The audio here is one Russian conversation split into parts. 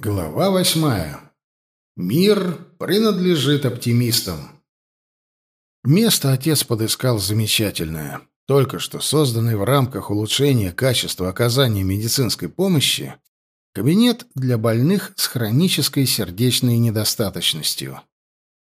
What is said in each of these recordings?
Глава восьмая. Мир принадлежит оптимистам. Место отец подыскал замечательное. Только что созданный в рамках улучшения качества оказания медицинской помощи кабинет для больных с хронической сердечной недостаточностью.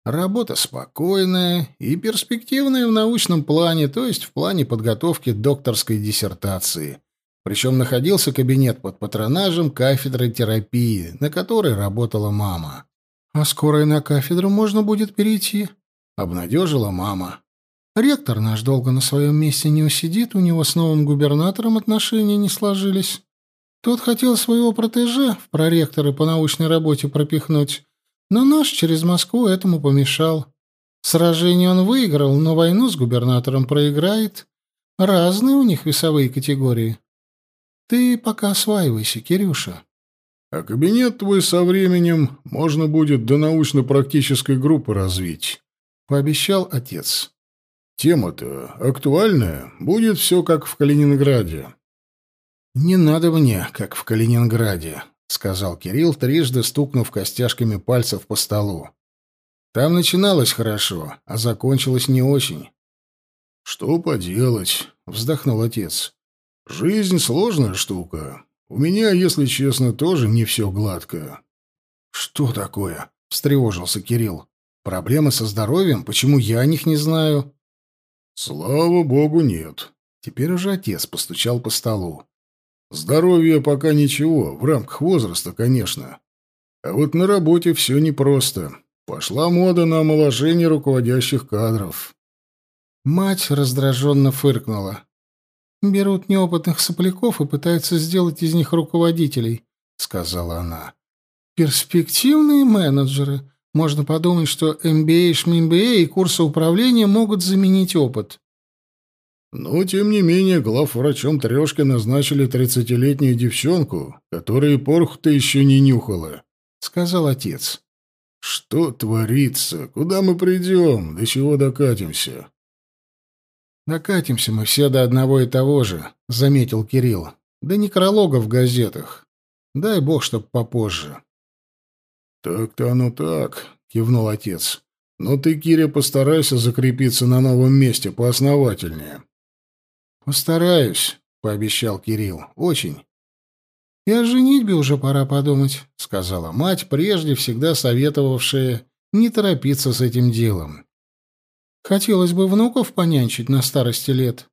Работа спокойная и перспективная в научном плане, то есть в плане подготовки докторской диссертации – причем находился кабинет под патронажем кафедры терапии, на которой работала мама. «А скоро и на кафедру можно будет перейти», — обнадежила мама. «Ректор наш долго на своем месте не усидит, у него с новым губернатором отношения не сложились. Тот хотел своего протеже в проректоры по научной работе пропихнуть, но наш через Москву этому помешал. Сражение он выиграл, но войну с губернатором проиграет. Разные у них весовые категории. Ты пока осваивайся, Кирюша. А кабинет твой со временем можно будет до научно-практической группы развить, пообещал отец. Тема-то актуальная, будет все как в Калининграде. Не надо мне, как в Калининграде, сказал Кирилл, трижды стукнув костяшками пальцев по столу. Там начиналось хорошо, а закончилось не очень. Что поделать, вздохнул отец. Жизнь сложная штука. У меня, если честно, тоже не все гладко. Что такое? встревожился Кирилл. Проблемы со здоровьем? Почему я о них не знаю? Слава богу, нет. Теперь уже отец постучал по столу. Здоровье пока ничего, в рамках возраста, конечно. А вот на работе все непросто. Пошла мода на омоложение руководящих кадров. Мать раздраженно фыркнула. Берут неопытных сопляков и пытаются сделать из них руководителей, сказала она. Перспективные менеджеры. Можно подумать, что MBA, ШМБА и курсы управления могут заменить опыт. Но, тем не менее, главврачом трешки назначили тридцатилетнюю девчонку, которая порох-то еще не нюхала, — сказал отец. — Что творится? Куда мы придем? До чего докатимся? «Накатимся мы все до одного и того же», — заметил Кирилл. «Да некролога в газетах. Дай бог, чтоб попозже». «Так-то оно так», — кивнул отец. «Но ты, Киря, постарайся закрепиться на новом месте поосновательнее». «Постараюсь», — пообещал Кирилл. «Очень». «И о женитьбе уже пора подумать», — сказала мать, прежде всегда советовавшая не торопиться с этим делом. Хотелось бы внуков понянчить на старости лет.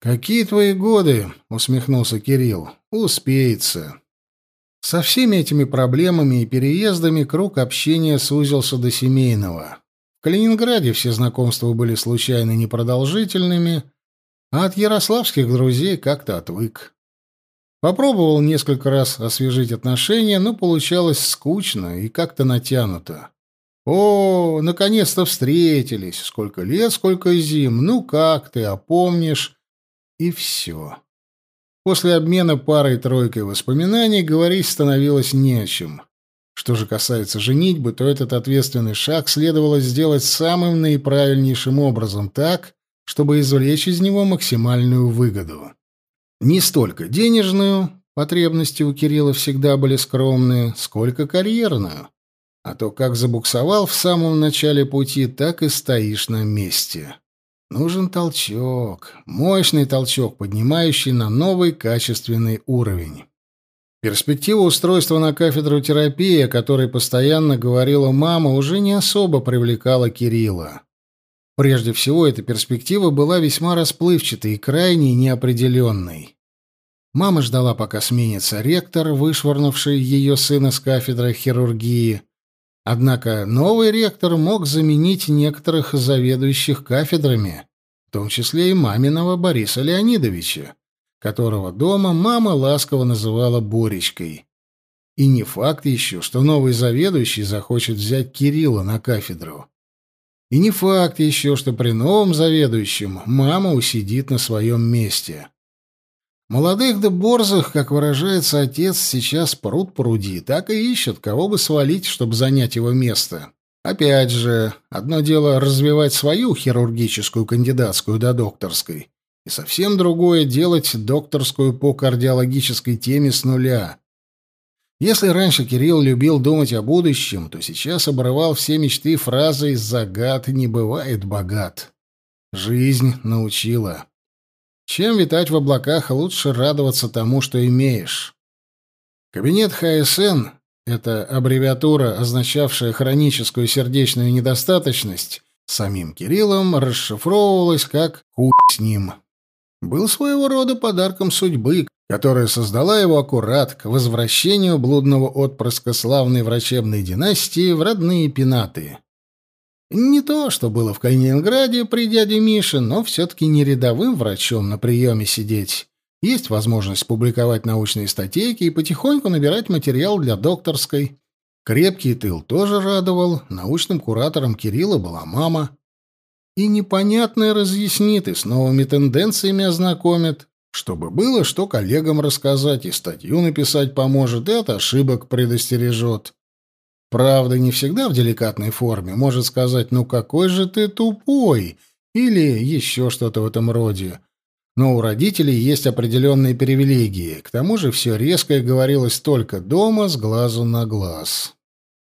«Какие твои годы?» — усмехнулся Кирилл. «Успеется». Со всеми этими проблемами и переездами круг общения сузился до семейного. В Калининграде все знакомства были случайно непродолжительными, а от ярославских друзей как-то отвык. Попробовал несколько раз освежить отношения, но получалось скучно и как-то натянуто. О, наконец-то встретились. Сколько лет, сколько зим. Ну как ты, опомнишь? И все. После обмена парой-тройкой воспоминаний говорить становилось не о чем. Что же касается женитьбы, то этот ответственный шаг следовало сделать самым наиправильнейшим образом, так, чтобы извлечь из него максимальную выгоду. Не столько денежную, потребности у Кирилла всегда были скромные, сколько карьерную. А то как забуксовал в самом начале пути, так и стоишь на месте. Нужен толчок, мощный толчок, поднимающий на новый качественный уровень. Перспектива устройства на кафедру терапии, о которой постоянно говорила мама, уже не особо привлекала Кирилла. Прежде всего, эта перспектива была весьма расплывчатой и крайне неопределенной. Мама ждала, пока сменится ректор, вышвырнувший ее сына с кафедры хирургии, Однако новый ректор мог заменить некоторых заведующих кафедрами, в том числе и маминого Бориса Леонидовича, которого дома мама ласково называла Боречкой. И не факт еще, что новый заведующий захочет взять Кирилла на кафедру. И не факт еще, что при новом заведующем мама усидит на своем месте. Молодых да борзых, как выражается отец, сейчас пруд пруди, так и ищут, кого бы свалить, чтобы занять его место. Опять же, одно дело развивать свою хирургическую кандидатскую до докторской, и совсем другое делать докторскую по кардиологической теме с нуля. Если раньше Кирилл любил думать о будущем, то сейчас обрывал все мечты фразой «загад не бывает богат». Жизнь научила. Чем витать в облаках, лучше радоваться тому, что имеешь. Кабинет ХСН — это аббревиатура, означавшая хроническую сердечную недостаточность, самим Кириллом расшифровывалась как «хуй с ним». Был своего рода подарком судьбы, которая создала его аккурат к возвращению блудного отпрыска славной врачебной династии в родные пенаты. Не то, что было в Калининграде при дяде Мише, но все-таки не рядовым врачом на приеме сидеть. Есть возможность публиковать научные статейки и потихоньку набирать материал для докторской. Крепкий тыл тоже радовал. Научным куратором Кирилла была мама. И непонятное разъяснит, и с новыми тенденциями ознакомит чтобы было что коллегам рассказать, и статью написать поможет, и от ошибок предостережет. Правда, не всегда в деликатной форме. Может сказать «ну какой же ты тупой» или еще что-то в этом роде. Но у родителей есть определенные привилегии. К тому же все резкое говорилось только дома, с глазу на глаз.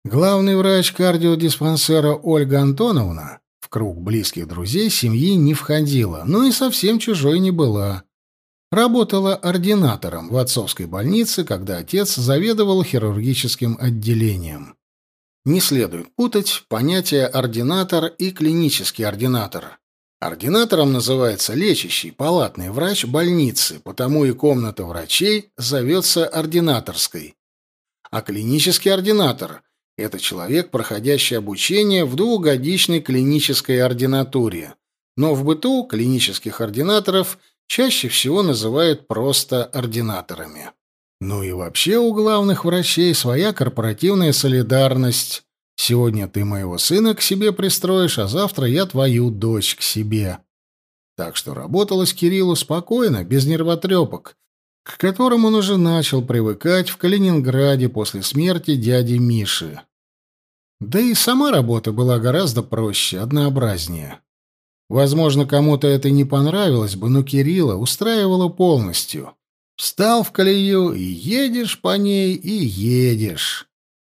Главный врач кардиодиспансера Ольга Антоновна в круг близких друзей семьи не входила, но и совсем чужой не была. Работала ординатором в отцовской больнице, когда отец заведовал хирургическим отделением. Не следует путать понятия ординатор и клинический ординатор. Ординатором называется лечащий палатный врач больницы, потому и комната врачей зовется ординаторской. А клинический ординатор – это человек, проходящий обучение в двухгодичной клинической ординатуре. Но в быту клинических ординаторов чаще всего называют просто ординаторами. Ну и вообще у главных врачей своя корпоративная солидарность. Сегодня ты моего сына к себе пристроишь, а завтра я твою дочь к себе. Так что работалось Кириллу спокойно, без нервотрепок, к которым он уже начал привыкать в Калининграде после смерти дяди Миши. Да и сама работа была гораздо проще, однообразнее. Возможно, кому-то это не понравилось бы, но Кирилла устраивало полностью. Встал в колею и едешь по ней, и едешь.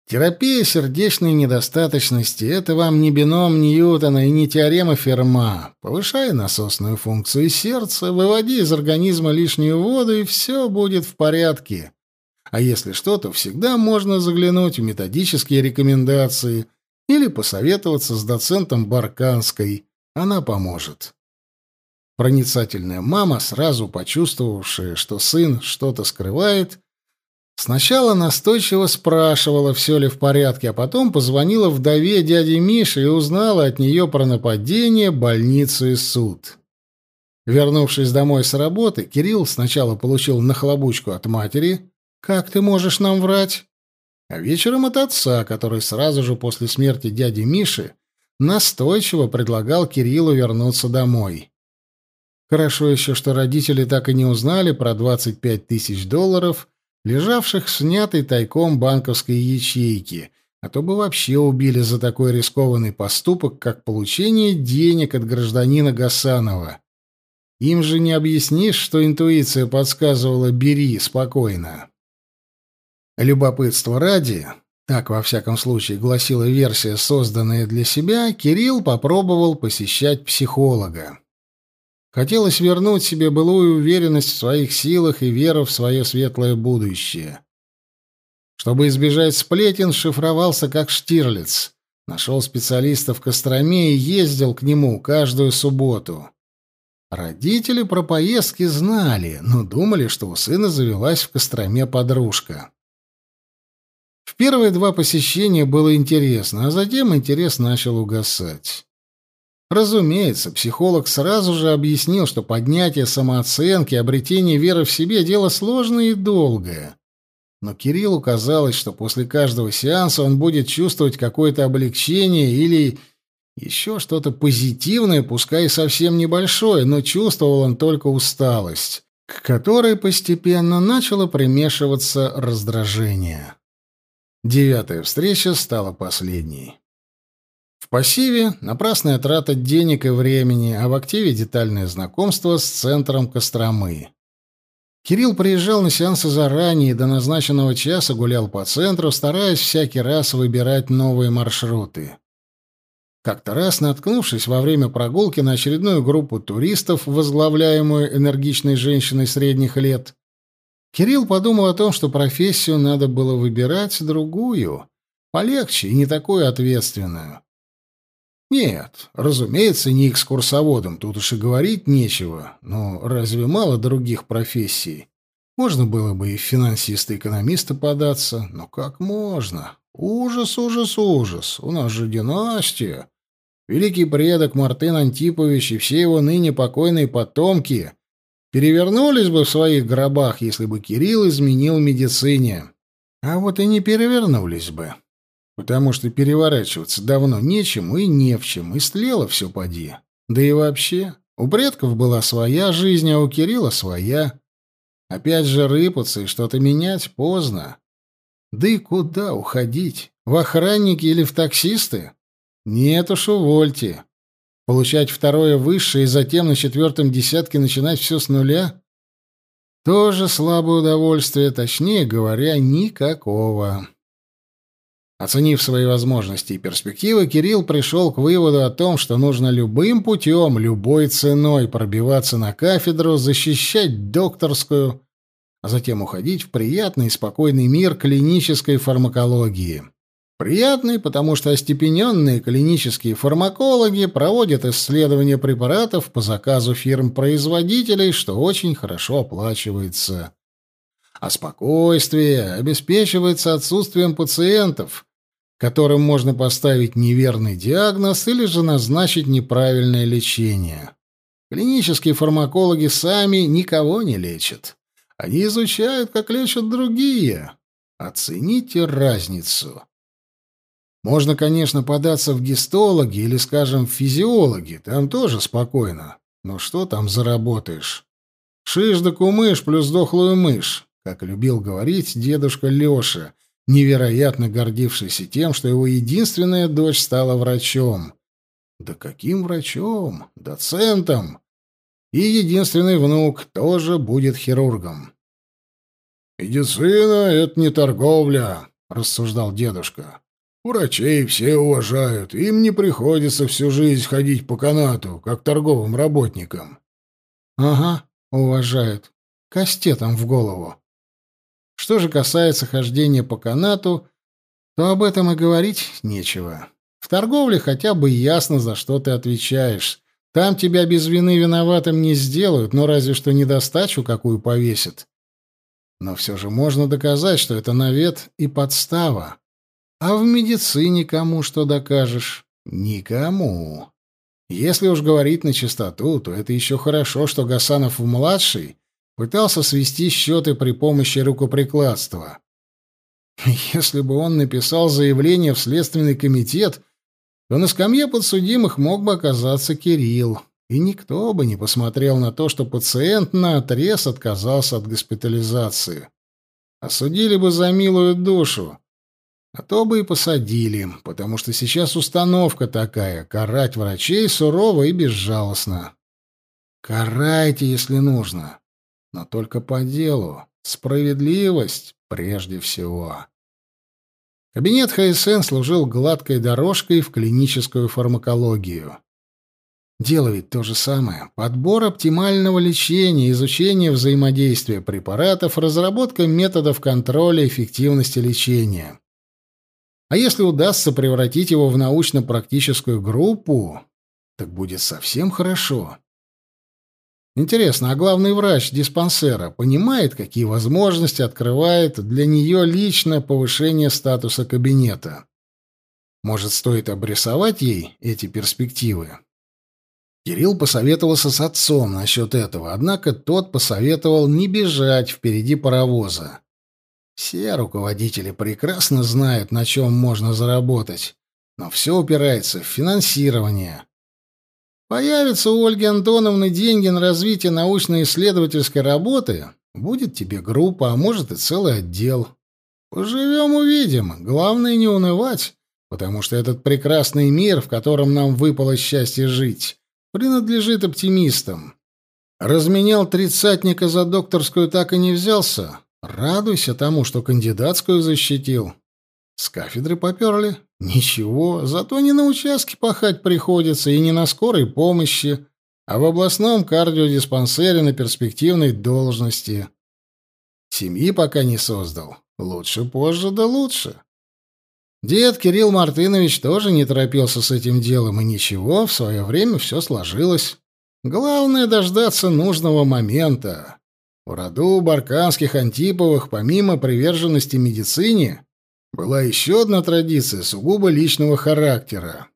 Терапия сердечной недостаточности — это вам не бином Ньютона и не теорема Ферма. Повышай насосную функцию сердца, выводи из организма лишнюю воду, и все будет в порядке. А если что, то всегда можно заглянуть в методические рекомендации или посоветоваться с доцентом Барканской — она поможет. Проницательная мама, сразу почувствовавшая, что сын что-то скрывает, сначала настойчиво спрашивала, все ли в порядке, а потом позвонила вдове дяди Миши и узнала от нее про нападение, больницу и суд. Вернувшись домой с работы, Кирилл сначала получил нахлобучку от матери «Как ты можешь нам врать?» а вечером от отца, который сразу же после смерти дяди Миши настойчиво предлагал Кириллу вернуться домой. Хорошо еще, что родители так и не узнали про 25 тысяч долларов, лежавших в снятой тайком банковской ячейки, а то бы вообще убили за такой рискованный поступок, как получение денег от гражданина Гасанова. Им же не объяснишь, что интуиция подсказывала «бери спокойно». Любопытство ради, так, во всяком случае, гласила версия, созданная для себя, Кирилл попробовал посещать психолога. Хотелось вернуть себе былую уверенность в своих силах и веру в свое светлое будущее. Чтобы избежать сплетен, шифровался как Штирлиц. Нашел специалиста в Костроме и ездил к нему каждую субботу. Родители про поездки знали, но думали, что у сына завелась в Костроме подружка. В первые два посещения было интересно, а затем интерес начал угасать. Разумеется, психолог сразу же объяснил, что поднятие самооценки, обретение веры в себе – дело сложное и долгое. Но Кириллу казалось, что после каждого сеанса он будет чувствовать какое-то облегчение или еще что-то позитивное, пускай и совсем небольшое, но чувствовал он только усталость, к которой постепенно начало примешиваться раздражение. Девятая встреча стала последней. В пассиве напрасная трата денег и времени, а в активе детальное знакомство с центром Костромы. Кирилл приезжал на сеансы заранее и до назначенного часа гулял по центру, стараясь всякий раз выбирать новые маршруты. Как-то раз, наткнувшись во время прогулки на очередную группу туристов, возглавляемую энергичной женщиной средних лет, Кирилл подумал о том, что профессию надо было выбирать другую, полегче и не такую ответственную. Нет, разумеется, не экскурсоводом, тут уж и говорить нечего, но разве мало других профессий? Можно было бы и в финансиста-экономиста податься, но как можно? Ужас, ужас, ужас, у нас же династия. Великий предок Мартын Антипович и все его ныне покойные потомки перевернулись бы в своих гробах, если бы Кирилл изменил медицине. А вот и не перевернулись бы потому что переворачиваться давно нечему и не в чем, и стлело все поди. Да и вообще, у предков была своя жизнь, а у Кирилла своя. Опять же рыпаться и что-то менять поздно. Да и куда уходить? В охранники или в таксисты? Нет уж, увольте. Получать второе высшее и затем на четвертом десятке начинать все с нуля? Тоже слабое удовольствие, точнее говоря, никакого. Оценив свои возможности и перспективы, Кирилл пришел к выводу о том, что нужно любым путем, любой ценой пробиваться на кафедру, защищать докторскую, а затем уходить в приятный и спокойный мир клинической фармакологии. Приятный, потому что остепененные клинические фармакологи проводят исследования препаратов по заказу фирм-производителей, что очень хорошо оплачивается а спокойствие обеспечивается отсутствием пациентов, которым можно поставить неверный диагноз или же назначить неправильное лечение. Клинические фармакологи сами никого не лечат. Они изучают, как лечат другие. Оцените разницу. Можно, конечно, податься в гистологи или, скажем, в физиологи, там тоже спокойно. Но что там заработаешь? Шиш да кумыш плюс дохлую мышь как любил говорить дедушка Леша, невероятно гордившийся тем, что его единственная дочь стала врачом. Да каким врачом? Доцентом! И единственный внук тоже будет хирургом. «Медицина — это не торговля», — рассуждал дедушка. «Врачей все уважают, им не приходится всю жизнь ходить по канату, как торговым работникам». «Ага, уважают. Кастетом в голову. Что же касается хождения по канату, то об этом и говорить нечего. В торговле хотя бы ясно, за что ты отвечаешь. Там тебя без вины виноватым не сделают, но разве что недостачу какую повесят. Но все же можно доказать, что это навет и подстава. А в медицине кому что докажешь? Никому. Если уж говорить на чистоту, то это еще хорошо, что Гасанов-младший пытался свести счеты при помощи рукоприкладства. Если бы он написал заявление в Следственный комитет, то на скамье подсудимых мог бы оказаться Кирилл, и никто бы не посмотрел на то, что пациент наотрез отказался от госпитализации. Осудили бы за милую душу, а то бы и посадили, потому что сейчас установка такая — карать врачей сурово и безжалостно. Карайте, если нужно но только по делу. Справедливость прежде всего. Кабинет ХСН служил гладкой дорожкой в клиническую фармакологию. Дело ведь то же самое. Подбор оптимального лечения, изучение взаимодействия препаратов, разработка методов контроля эффективности лечения. А если удастся превратить его в научно-практическую группу, так будет совсем хорошо. Интересно, а главный врач диспансера понимает, какие возможности открывает для нее лично повышение статуса кабинета? Может, стоит обрисовать ей эти перспективы? Кирилл посоветовался с отцом насчет этого, однако тот посоветовал не бежать впереди паровоза. Все руководители прекрасно знают, на чем можно заработать, но все упирается в финансирование. Появятся у Ольги Антоновны деньги на развитие научно-исследовательской работы, будет тебе группа, а может и целый отдел. Поживем — увидим. Главное не унывать, потому что этот прекрасный мир, в котором нам выпало счастье жить, принадлежит оптимистам. Разменял тридцатника за докторскую так и не взялся. Радуйся тому, что кандидатскую защитил. С кафедры поперли? Ничего, зато не на участке пахать приходится и не на скорой помощи, а в областном кардиодиспансере на перспективной должности. Семьи пока не создал. Лучше позже, да лучше. Дед Кирилл Мартынович тоже не торопился с этим делом, и ничего, в свое время все сложилось. Главное — дождаться нужного момента. В роду Барканских Антиповых, помимо приверженности медицине, была еще одна традиция сугубо личного характера.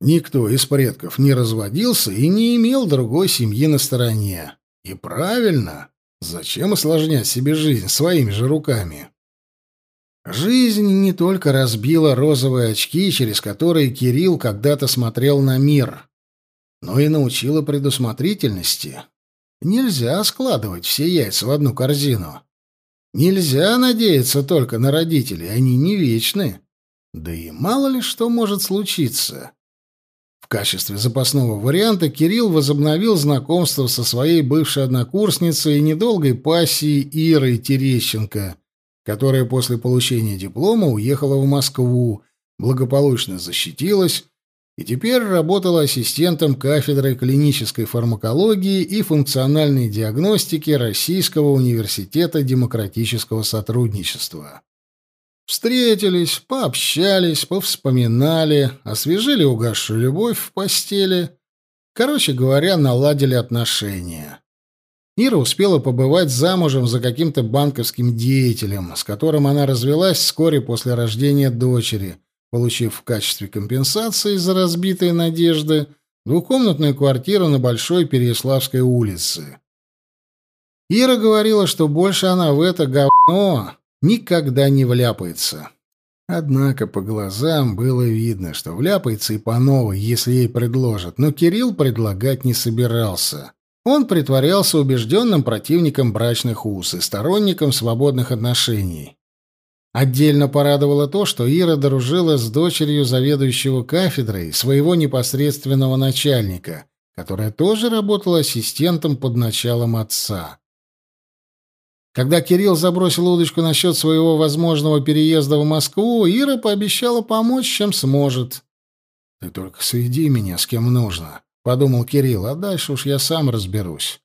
Никто из предков не разводился и не имел другой семьи на стороне. И правильно. Зачем осложнять себе жизнь своими же руками? Жизнь не только разбила розовые очки, через которые Кирилл когда-то смотрел на мир, но и научила предусмотрительности. Нельзя складывать все яйца в одну корзину. Нельзя надеяться только на родителей, они не вечны. Да и мало ли что может случиться. В качестве запасного варианта Кирилл возобновил знакомство со своей бывшей однокурсницей и недолгой пассией Ирой Терещенко, которая после получения диплома уехала в Москву, благополучно защитилась и теперь работала ассистентом кафедры клинической фармакологии и функциональной диагностики Российского университета демократического сотрудничества. Встретились, пообщались, повспоминали, освежили угасшую любовь в постели. Короче говоря, наладили отношения. Ира успела побывать замужем за каким-то банковским деятелем, с которым она развелась вскоре после рождения дочери, получив в качестве компенсации за разбитые надежды двухкомнатную квартиру на Большой Переяславской улице. Ира говорила, что больше она в это говно никогда не вляпается. Однако по глазам было видно, что вляпается и по новой, если ей предложат, но Кирилл предлагать не собирался. Он притворялся убежденным противником брачных уз и сторонником свободных отношений. Отдельно порадовало то, что Ира дружила с дочерью заведующего кафедрой своего непосредственного начальника, которая тоже работала ассистентом под началом отца. Когда Кирилл забросил удочку насчет своего возможного переезда в Москву, Ира пообещала помочь, чем сможет. «Ты только сведи меня с кем нужно», — подумал Кирилл, — «а дальше уж я сам разберусь».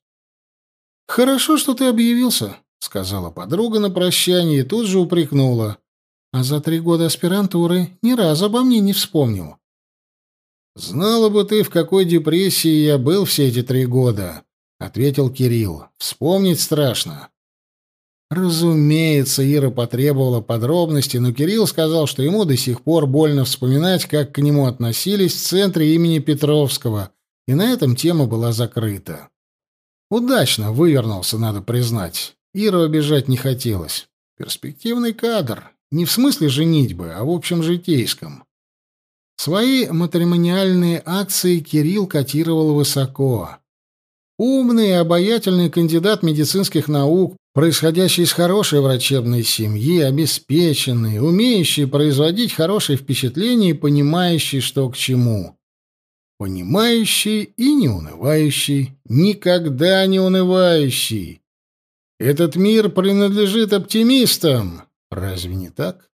«Хорошо, что ты объявился», — сказала подруга на прощание и тут же упрекнула. «А за три года аспирантуры ни разу обо мне не вспомнил». «Знала бы ты, в какой депрессии я был все эти три года», — ответил Кирилл. «Вспомнить страшно». Разумеется, Ира потребовала подробностей, но Кирилл сказал, что ему до сих пор больно вспоминать, как к нему относились в центре имени Петровского, и на этом тема была закрыта. Удачно вывернулся, надо признать. Иру обижать не хотелось. Перспективный кадр. Не в смысле женитьбы, а в общем житейском. Свои матримониальные акции Кирилл котировал высоко. Умный и обаятельный кандидат медицинских наук, происходящий из хорошей врачебной семьи, обеспеченный, умеющий производить хорошее впечатление и понимающий, что к чему. Понимающий и не унывающий, никогда не унывающий. Этот мир принадлежит оптимистам. Разве не так?